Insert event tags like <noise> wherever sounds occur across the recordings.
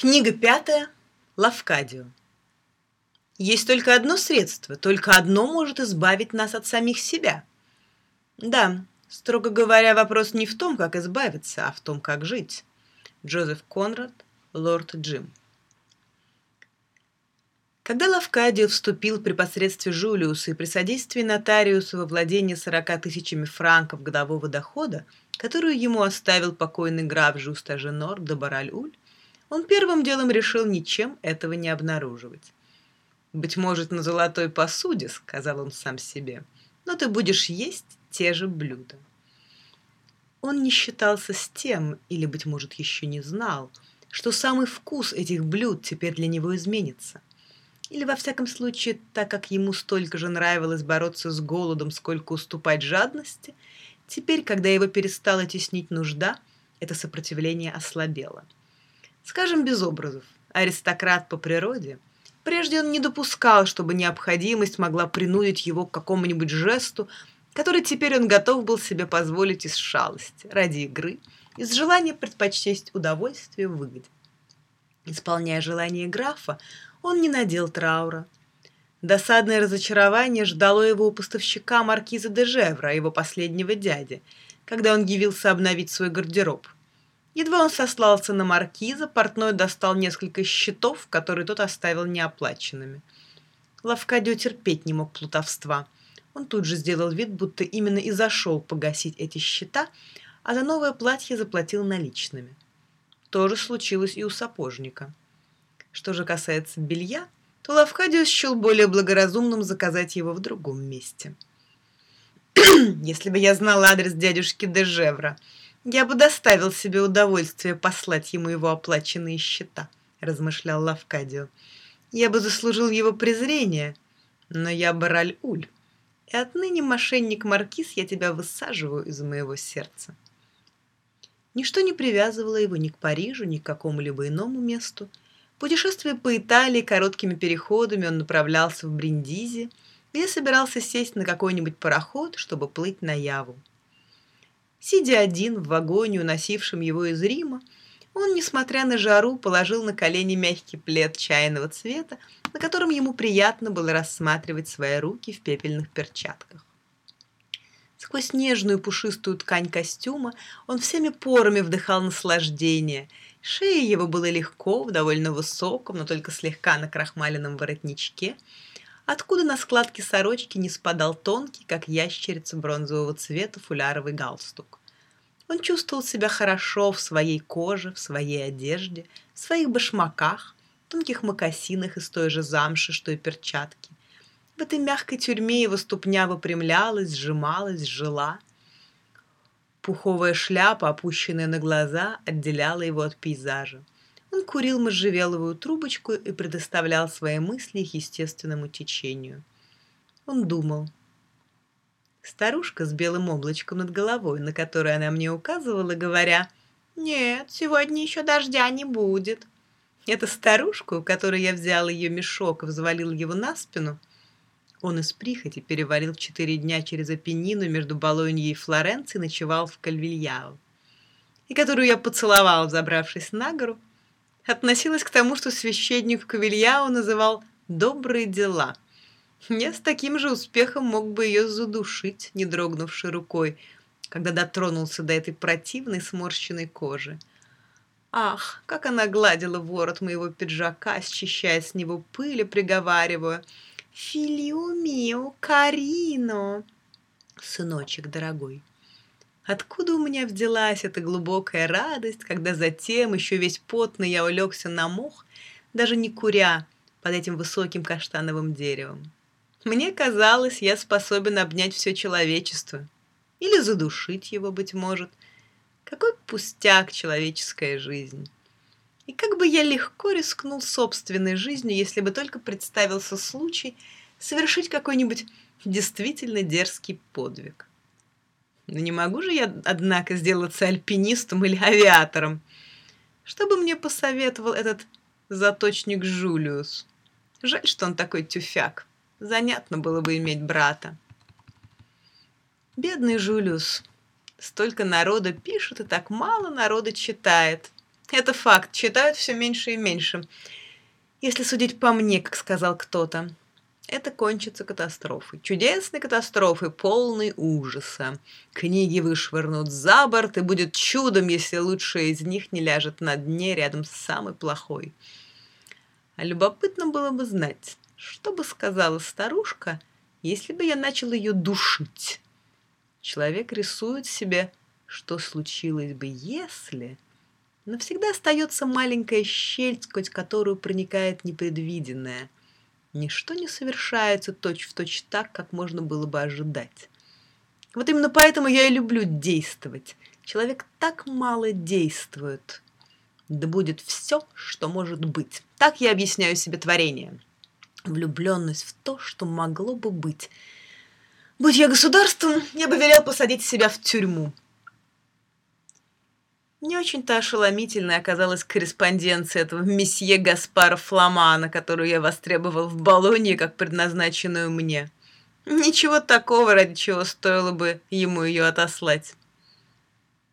Книга пятая. Лавкадио. Есть только одно средство, только одно может избавить нас от самих себя. Да, строго говоря, вопрос не в том, как избавиться, а в том, как жить. Джозеф Конрад, лорд Джим. Когда Лавкадио вступил при посредстве Жулиуса и при содействии нотариуса во владение 40 тысячами франков годового дохода, которую ему оставил покойный граф Жуста Женор де Бараль-Уль, он первым делом решил ничем этого не обнаруживать. «Быть может, на золотой посуде», — сказал он сам себе, — «но ты будешь есть те же блюда». Он не считался с тем, или, быть может, еще не знал, что самый вкус этих блюд теперь для него изменится. Или, во всяком случае, так как ему столько же нравилось бороться с голодом, сколько уступать жадности, теперь, когда его перестала теснить нужда, это сопротивление ослабело. Скажем без образов, аристократ по природе. Прежде он не допускал, чтобы необходимость могла принудить его к какому-нибудь жесту, который теперь он готов был себе позволить из шалости, ради игры, из желания предпочесть удовольствие выгоде. Исполняя желание графа, он не надел траура. Досадное разочарование ждало его у поставщика маркиза де Жевра, его последнего дяди, когда он явился обновить свой гардероб – Едва он сослался на маркиза, портной достал несколько счетов, которые тот оставил неоплаченными. Лавкадио терпеть не мог плутовства. Он тут же сделал вид, будто именно и зашел погасить эти счета, а за новое платье заплатил наличными. То же случилось и у сапожника. Что же касается белья, то Лавкадио счел более благоразумным заказать его в другом месте. <clears throat> «Если бы я знал адрес дядюшки Дежевра», «Я бы доставил себе удовольствие послать ему его оплаченные счета», — размышлял Лавкадио. «Я бы заслужил его презрение, но я Бараль-Уль, и отныне, мошенник-маркиз, я тебя высаживаю из моего сердца». Ничто не привязывало его ни к Парижу, ни к какому-либо иному месту. Путешествуя по Италии короткими переходами, он направлялся в Бриндизи, где собирался сесть на какой-нибудь пароход, чтобы плыть на Яву. Сидя один в вагоне, уносившем его из Рима, он, несмотря на жару, положил на колени мягкий плед чайного цвета, на котором ему приятно было рассматривать свои руки в пепельных перчатках. Сквозь нежную пушистую ткань костюма он всеми порами вдыхал наслаждение. Шея его была легко, в довольно высоком, но только слегка на крахмаленном воротничке – откуда на складке сорочки не спадал тонкий, как ящерица бронзового цвета, фуляровый галстук. Он чувствовал себя хорошо в своей коже, в своей одежде, в своих башмаках, тонких мокасинах из той же замши, что и перчатки. В этой мягкой тюрьме его ступня выпрямлялась, сжималась, жила. Пуховая шляпа, опущенная на глаза, отделяла его от пейзажа. Он курил можжевеловую трубочку и предоставлял свои мысли их естественному течению. Он думал. Старушка с белым облачком над головой, на которое она мне указывала, говоря, «Нет, сегодня еще дождя не будет». Эта старушка, у которой я взял ее мешок и взвалил его на спину, он из прихоти перевалил четыре дня через Апеннину между Болоньей и Флоренцией ночевал в Кальвильяо, и которую я поцеловал, забравшись на гору, относилась к тому, что священник Кавильяо называл «добрые дела». Я с таким же успехом мог бы ее задушить, не дрогнувшей рукой, когда дотронулся до этой противной сморщенной кожи. Ах, как она гладила ворот моего пиджака, счищая с него пыль и приговаривая «Филио мио, Карино!» «Сыночек дорогой, Откуда у меня взялась эта глубокая радость, когда затем, еще весь потный, я улегся на мох, даже не куря, под этим высоким каштановым деревом? Мне казалось, я способен обнять все человечество. Или задушить его, быть может. Какой пустяк человеческая жизнь. И как бы я легко рискнул собственной жизнью, если бы только представился случай совершить какой-нибудь действительно дерзкий подвиг. Но не могу же я, однако, сделаться альпинистом или авиатором. Что бы мне посоветовал этот заточник Жулиус? Жаль, что он такой тюфяк. Занятно было бы иметь брата. Бедный Жулиус. Столько народа пишет, и так мало народа читает. Это факт, читают все меньше и меньше. Если судить по мне, как сказал кто-то, это кончится катастрофой. Чудесной катастрофой, полной ужаса. Книги вышвырнут за борт, и будет чудом, если лучшая из них не ляжет на дне рядом с самой плохой. А любопытно было бы знать, что бы сказала старушка, если бы я начал ее душить. Человек рисует себе, что случилось бы, если... Но всегда остается маленькая щель, сквозь которую проникает непредвиденное – Ничто не совершается точь-в-точь точь так, как можно было бы ожидать. Вот именно поэтому я и люблю действовать. Человек так мало действует. Да будет все, что может быть. Так я объясняю себе творение. Влюбленность в то, что могло бы быть. Будь я государством, я бы велел посадить себя в тюрьму. Не очень-то ошеломительной оказалась корреспонденция этого месье Гаспара Фламана, которую я востребовал в Болонии как предназначенную мне. Ничего такого, ради чего стоило бы ему ее отослать.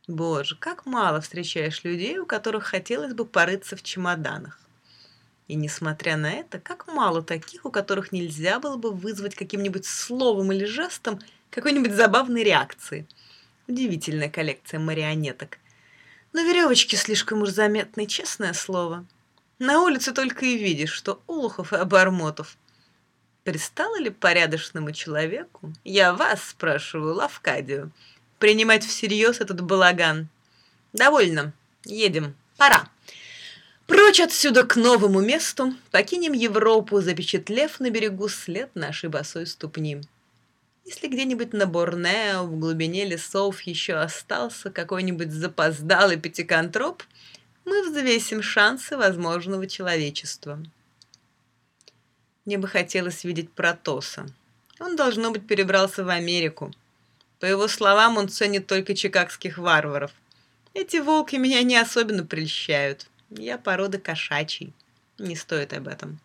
Боже, как мало встречаешь людей, у которых хотелось бы порыться в чемоданах. И несмотря на это, как мало таких, у которых нельзя было бы вызвать каким-нибудь словом или жестом какой-нибудь забавной реакции. Удивительная коллекция марионеток. Но веревочки слишком уж заметны, честное слово. На улице только и видишь, что улухов и обормотов. Пристало ли порядочному человеку, я вас спрашиваю, Лавкадию, принимать всерьез этот балаган? Довольно. Едем. Пора. Прочь отсюда к новому месту, покинем Европу, запечатлев на берегу след нашей босой ступни. Если где-нибудь на Борнео, в глубине лесов еще остался какой-нибудь запоздалый пятиконтроп, мы взвесим шансы возможного человечества. Мне бы хотелось видеть Протоса. Он, должно быть, перебрался в Америку. По его словам, он ценит только чикагских варваров. Эти волки меня не особенно прельщают. Я порода кошачий. Не стоит об этом.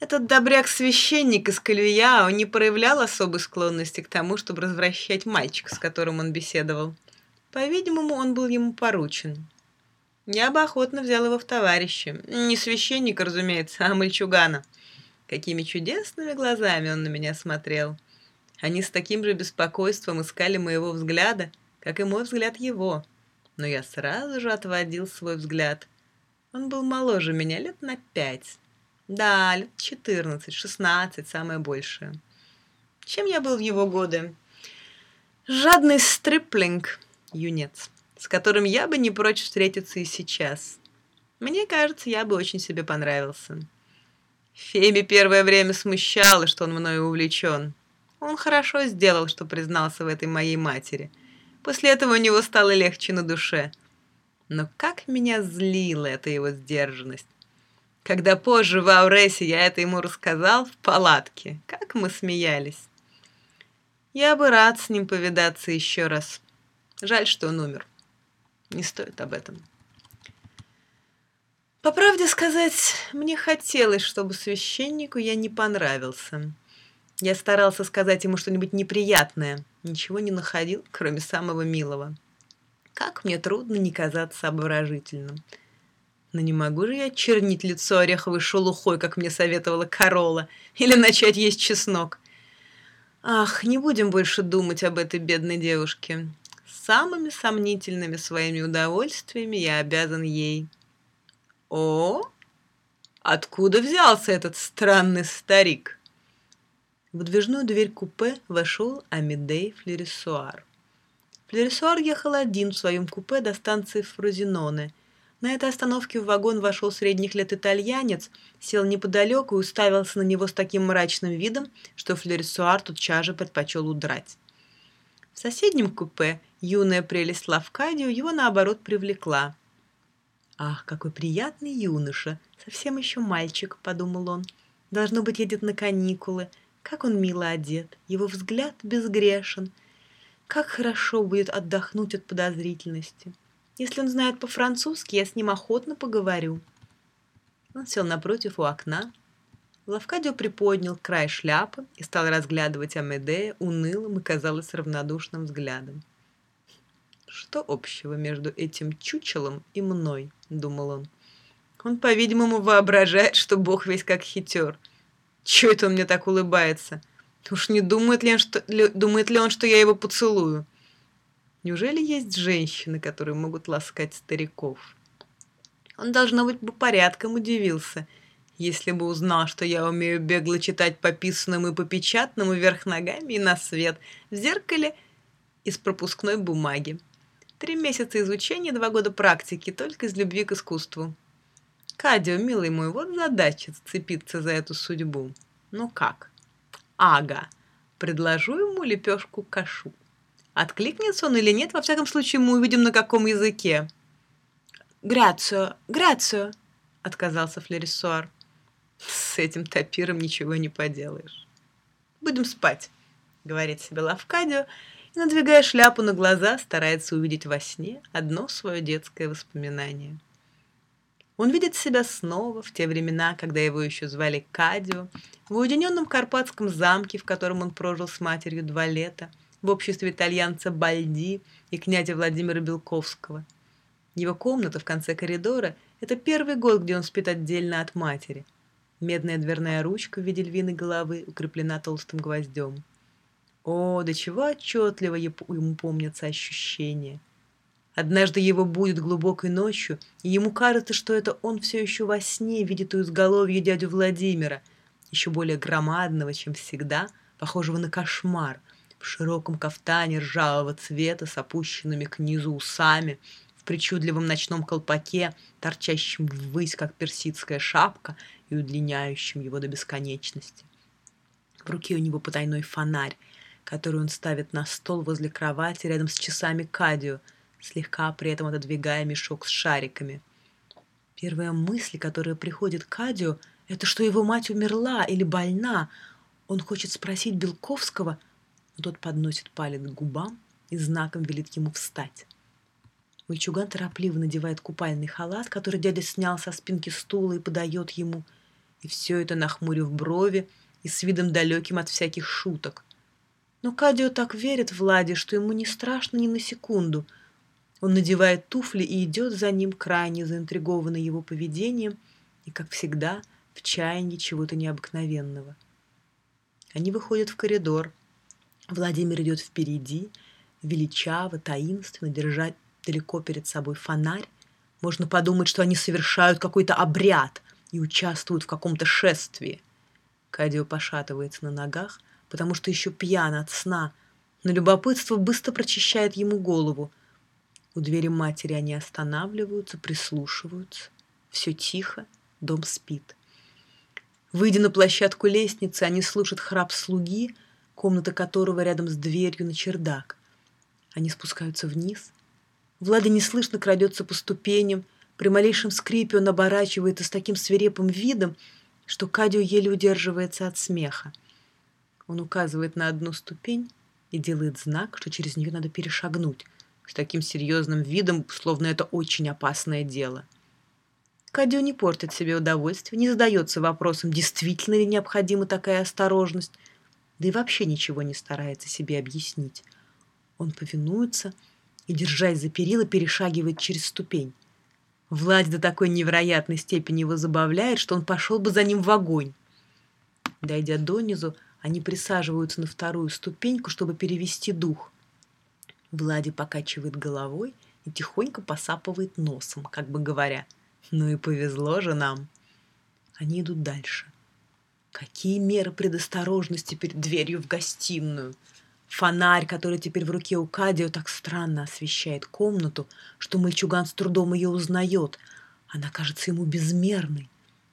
Этот добряк-священник из Кальвияо не проявлял особой склонности к тому, чтобы развращать мальчика, с которым он беседовал. По-видимому, он был ему поручен. Я бы охотно взял его в товарищи. Не священника, разумеется, а мальчугана. Какими чудесными глазами он на меня смотрел. Они с таким же беспокойством искали моего взгляда, как и мой взгляд его. Но я сразу же отводил свой взгляд. Он был моложе меня лет на пять. Да, лет 14, 16, самое большее. Чем я был в его годы? Жадный стриплинг, юнец, с которым я бы не прочь встретиться и сейчас. Мне кажется, я бы очень себе понравился. Феби первое время смущало, что он мною увлечен. Он хорошо сделал, что признался в этой моей матери. После этого у него стало легче на душе. Но как меня злила эта его сдержанность. Когда позже в Ауресе я это ему рассказал в палатке, как мы смеялись. Я бы рад с ним повидаться еще раз. Жаль, что он умер. Не стоит об этом. По правде сказать, мне хотелось, чтобы священнику я не понравился. Я старался сказать ему что-нибудь неприятное, ничего не находил, кроме самого милого. Как мне трудно не казаться обворожительным. Но не могу же я чернить лицо ореховой шелухой, как мне советовала Корола, или начать есть чеснок. Ах, не будем больше думать об этой бедной девушке. Самыми сомнительными своими удовольствиями я обязан ей. О, откуда взялся этот странный старик? В движную дверь купе вошел Амидей Флерисуар. Флерисуар ехал один в своем купе до станции Фрозиноне – на этой остановке в вагон вошел средних лет итальянец, сел неподалеку и уставился на него с таким мрачным видом, что Флерисуар тутчас же предпочел удрать. В соседнем купе юная прелесть Лавкадио его, наоборот, привлекла. «Ах, какой приятный юноша! Совсем еще мальчик», — подумал он. «Должно быть, едет на каникулы. Как он мило одет, его взгляд безгрешен. Как хорошо будет отдохнуть от подозрительности». Если он знает по-французски, я с ним охотно поговорю. Он сел напротив у окна. Лавкадио приподнял край шляпы и стал разглядывать Амедея унылым и, казалось, равнодушным взглядом. Что общего между этим чучелом и мной, думал он. Он, по-видимому, воображает, что бог весь как хитер. Чего это он мне так улыбается? Уж не думает ли он, что, думает ли он, что я его поцелую? Неужели есть женщины, которые могут ласкать стариков? Он, должно быть, бы порядком удивился, если бы узнал, что я умею бегло читать по писанному и по печатному вверх ногами и на свет, в зеркале из пропускной бумаги. Три месяца изучения, два года практики, только из любви к искусству. Кадио, милый мой, вот задача зацепиться за эту судьбу. Ну как? Ага. Предложу ему лепешку кашу. Откликнется он или нет, во всяком случае, мы увидим, на каком языке. «Грацио, грацио!» — отказался Флерисуар. «С этим топиром ничего не поделаешь. Будем спать», — говорит себе Лавкадио, и, надвигая шляпу на глаза, старается увидеть во сне одно свое детское воспоминание. Он видит себя снова в те времена, когда его еще звали Кадио, в уединенном карпатском замке, в котором он прожил с матерью два лета, в обществе итальянца Бальди и князя Владимира Белковского – его комната в конце коридора – это первый год, где он спит отдельно от матери. Медная дверная ручка в виде львиной головы укреплена толстым гвоздем. О, до чего отчетливо ему помнятся ощущения. Однажды его будет глубокой ночью, и ему кажется, что это он все еще во сне видит у изголовья дядю Владимира, еще более громадного, чем всегда, похожего на кошмар, в широком кафтане ржавого цвета с опущенными к низу усами, причудливом ночном колпаке, торчащем ввысь, как персидская шапка, и удлиняющим его до бесконечности. В руке у него потайной фонарь, который он ставит на стол возле кровати рядом с часами Кадио, слегка при этом отодвигая мешок с шариками. Первая мысль, которая приходит к Кадио, это что его мать умерла или больна. Он хочет спросить Белковского, но тот подносит палец к губам и знаком велит ему встать. Мальчуган торопливо надевает купальный халат, который дядя снял со спинки стула и подает ему. И все это нахмурив брови и с видом далеким от всяких шуток. Но Кадио так верит Владе, что ему не страшно ни на секунду. Он надевает туфли и идет за ним, крайне заинтригованный его поведением и, как всегда, в чаянии чего-то необыкновенного. Они выходят в коридор. Владимир идет впереди, величаво, таинственно, держа далеко перед собой фонарь, можно подумать, что они совершают какой-то обряд и участвуют в каком-то шествии. Кадио пошатывается на ногах, потому что еще пьян от сна, но любопытство быстро прочищает ему голову. У двери матери они останавливаются, прислушиваются. Все тихо, дом спит. Выйдя на площадку лестницы, они слушают храп слуги, комната которого рядом с дверью на чердак. Они спускаются вниз, Влада неслышно крадется по ступеням, при малейшем скрипе он оборачивается с таким свирепым видом, что Кадио еле удерживается от смеха. Он указывает на одну ступень и делает знак, что через нее надо перешагнуть, с таким серьезным видом, словно это очень опасное дело. Кадио не портит себе удовольствие, не задается вопросом, действительно ли необходима такая осторожность, да и вообще ничего не старается себе объяснить. Он повинуется – и, держась за перила, перешагивает через ступень. Владь до такой невероятной степени его забавляет, что он пошел бы за ним в огонь. Дойдя донизу, они присаживаются на вторую ступеньку, чтобы перевести дух. Влади покачивает головой и тихонько посапывает носом, как бы говоря, «Ну и повезло же нам». Они идут дальше. Какие меры предосторожности перед дверью в гостиную – Фонарь, который теперь в руке у Кадио, так странно освещает комнату, что мальчуган с трудом ее узнает. Она кажется ему безмерной.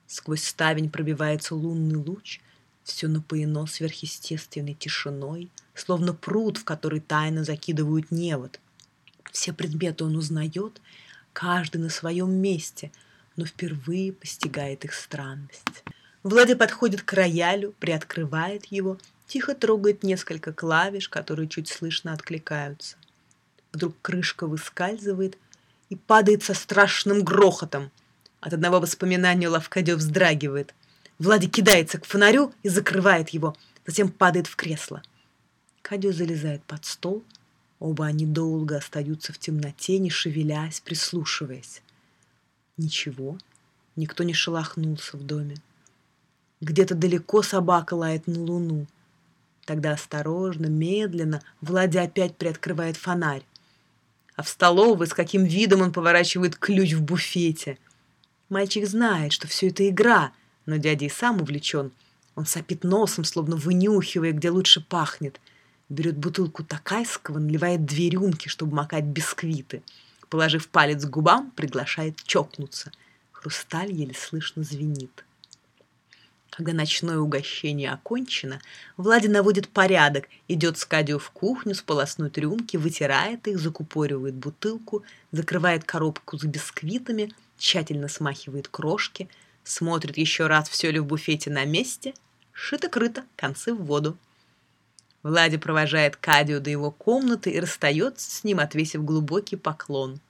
Сквозь ставень пробивается лунный луч, все напоено сверхъестественной тишиной, словно пруд, в который тайно закидывают невод. Все предметы он узнает, каждый на своем месте, но впервые постигает их странность. Владя подходит к роялю, приоткрывает его — тихо трогает несколько клавиш, которые чуть слышно откликаются. Вдруг крышка выскальзывает и падает со страшным грохотом. От одного воспоминания Лавкадё вздрагивает. Влади кидается к фонарю и закрывает его, затем падает в кресло. Кадё залезает под стол, Оба они долго остаются в темноте, не шевелясь, прислушиваясь. Ничего, никто не шелохнулся в доме. Где-то далеко собака лает на луну. Тогда осторожно, медленно Владя опять приоткрывает фонарь. А в столовой с каким видом он поворачивает ключ в буфете. Мальчик знает, что все это игра, но дядя и сам увлечен. Он сопит носом, словно вынюхивая, где лучше пахнет. Берет бутылку такайского, наливает две рюмки, чтобы макать бисквиты. Положив палец к губам, приглашает чокнуться. Хрусталь еле слышно звенит. Когда ночное угощение окончено, Влади наводит порядок, идет с Кадио в кухню, сполоснуть рюмки, вытирает их, закупоривает бутылку, закрывает коробку с бисквитами, тщательно смахивает крошки, смотрит еще раз, все ли в буфете на месте, шито-крыто, концы в воду. Влади провожает Кадио до его комнаты и расстается с ним, отвесив глубокий поклон.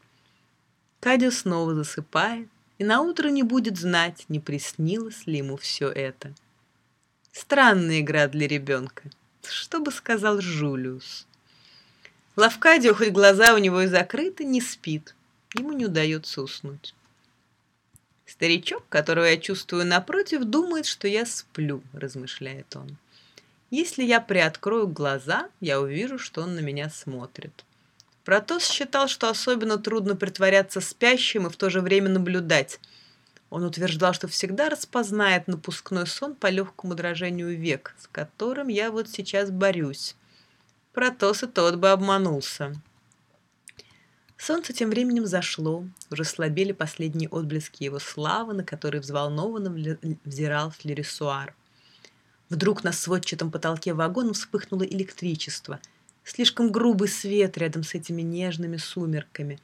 Кадио снова засыпает, и на утро не будет знать, не приснилось ли ему все это. Странная игра для ребенка. Что бы сказал Жулиус? Лавкадио, хоть глаза у него и закрыты, не спит. Ему не удается уснуть. Старичок, которого я чувствую напротив, думает, что я сплю, размышляет он. Если я приоткрою глаза, я увижу, что он на меня смотрит. Протос считал, что особенно трудно притворяться спящим и в то же время наблюдать. Он утверждал, что всегда распознает напускной сон по легкому дрожению век, с которым я вот сейчас борюсь. Протос и тот бы обманулся. Солнце тем временем зашло, уже слабели последние отблески его славы, на которые взволнованно взирал флерисуар. Вдруг на сводчатом потолке вагона вспыхнуло электричество — слишком грубый свет рядом с этими нежными сумерками.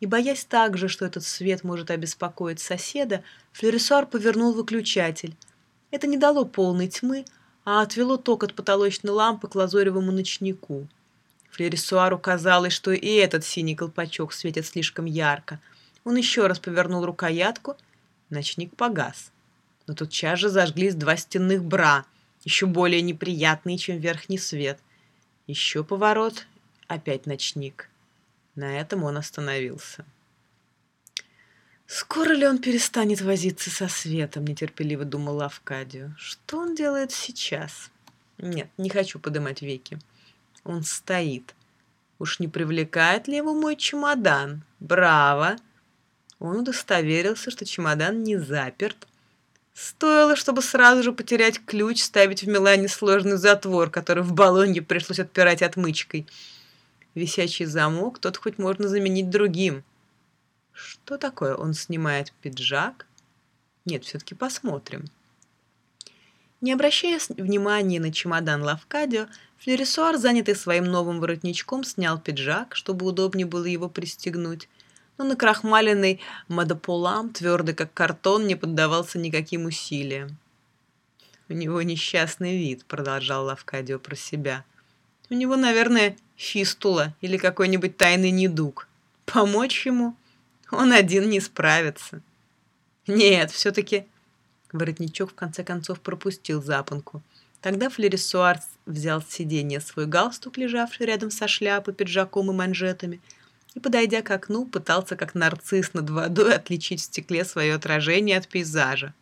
И, боясь также, что этот свет может обеспокоить соседа, флюресуар повернул выключатель. Это не дало полной тьмы, а отвело ток от потолочной лампы к лазоревому ночнику. Флюресуару казалось, что и этот синий колпачок светит слишком ярко. Он еще раз повернул рукоятку, ночник погас. Но тотчас же зажглись два стенных бра, еще более неприятные, чем верхний свет. Еще поворот, опять ночник. На этом он остановился. «Скоро ли он перестанет возиться со светом?» – нетерпеливо думал Авкадио. «Что он делает сейчас?» «Нет, не хочу поднимать веки. Он стоит. Уж не привлекает ли его мой чемодан? Браво!» Он удостоверился, что чемодан не заперт, Стоило, чтобы сразу же потерять ключ, ставить в Милане сложный затвор, который в Болонье пришлось отпирать отмычкой. Висячий замок, тот хоть можно заменить другим. Что такое? Он снимает пиджак? Нет, все-таки посмотрим. Не обращая внимания на чемодан Лавкадио, Флерисуар, занятый своим новым воротничком, снял пиджак, чтобы удобнее было его пристегнуть, но накрахмаленный мадополам, твердый как картон, не поддавался никаким усилиям. «У него несчастный вид», — продолжал Лавкадио про себя. «У него, наверное, фистула или какой-нибудь тайный недуг. Помочь ему? Он один не справится». «Нет, все-таки...» Воротничок в конце концов пропустил запонку. Тогда Флерисуар взял с сиденья свой галстук, лежавший рядом со шляпой, пиджаком и манжетами, и, подойдя к окну, пытался, как нарцисс над водой, отличить в стекле свое отражение от пейзажа.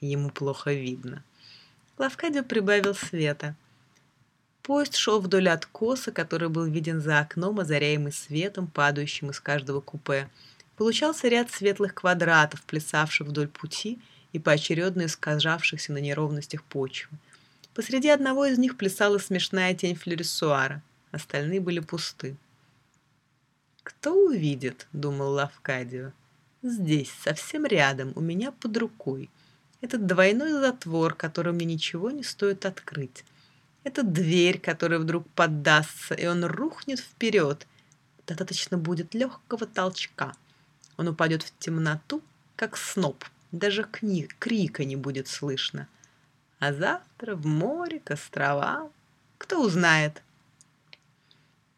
Ему плохо видно. Лавкадио прибавил света. Поезд шел вдоль откоса, который был виден за окном, озаряемый светом, падающим из каждого купе. Получался ряд светлых квадратов, плясавших вдоль пути и поочередно искажавшихся на неровностях почвы. Посреди одного из них плясала смешная тень флюрисуара, остальные были пусты. «Кто увидит?» — думал Лавкадио. «Здесь, совсем рядом, у меня под рукой. Этот двойной затвор, который мне ничего не стоит открыть. Это дверь, которая вдруг поддастся, и он рухнет вперед. Достаточно будет легкого толчка. Он упадет в темноту, как сноп. Даже кни крика не будет слышно. А завтра в море, к островам. Кто узнает?»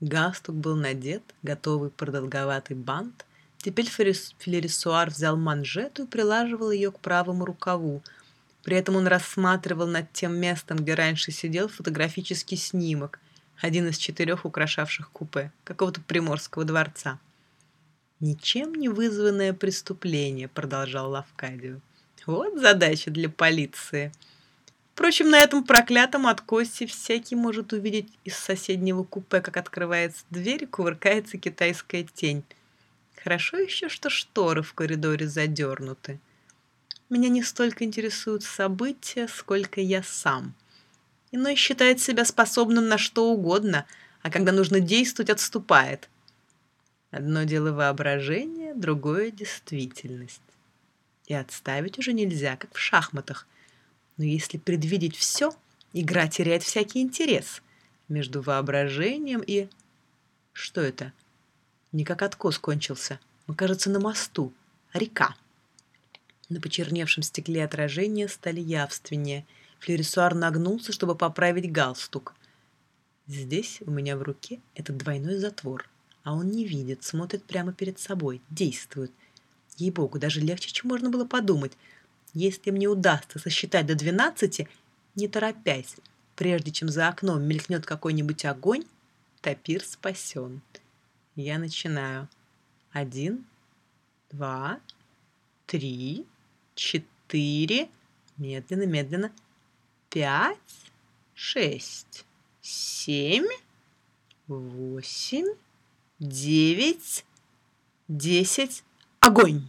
Галстук был надет, готовый продолговатый бант. Теперь Флерисуар взял манжету и прилаживал ее к правому рукаву. При этом он рассматривал над тем местом, где раньше сидел, фотографический снимок. один из четырех украшавших купе какого-то приморского дворца. «Ничем не вызванное преступление», — продолжал Лавкадио. «Вот задача для полиции». Впрочем, на этом проклятом откосе всякий может увидеть из соседнего купе, как открывается дверь и кувыркается китайская тень. Хорошо еще, что шторы в коридоре задернуты. Меня не столько интересуют события, сколько я сам. Иной считает себя способным на что угодно, а когда нужно действовать, отступает. Одно дело воображение, другое — действительность. И отставить уже нельзя, как в шахматах — но если предвидеть все, игра теряет всякий интерес между воображением и... Что это? Не как откос кончился. Мы, кажется, на мосту. река. На почерневшем стекле отражения стали явственнее. Флерисуар нагнулся, чтобы поправить галстук. Здесь у меня в руке этот двойной затвор. А он не видит, смотрит прямо перед собой, действует. Ей-богу, даже легче, чем можно было подумать — если мне удастся сосчитать до двенадцати, не торопясь, прежде чем за окном мелькнет какой-нибудь огонь, топир спасен. Я начинаю. Один, два, три, четыре, медленно, медленно, пять, шесть, семь, восемь, девять, десять. Огонь!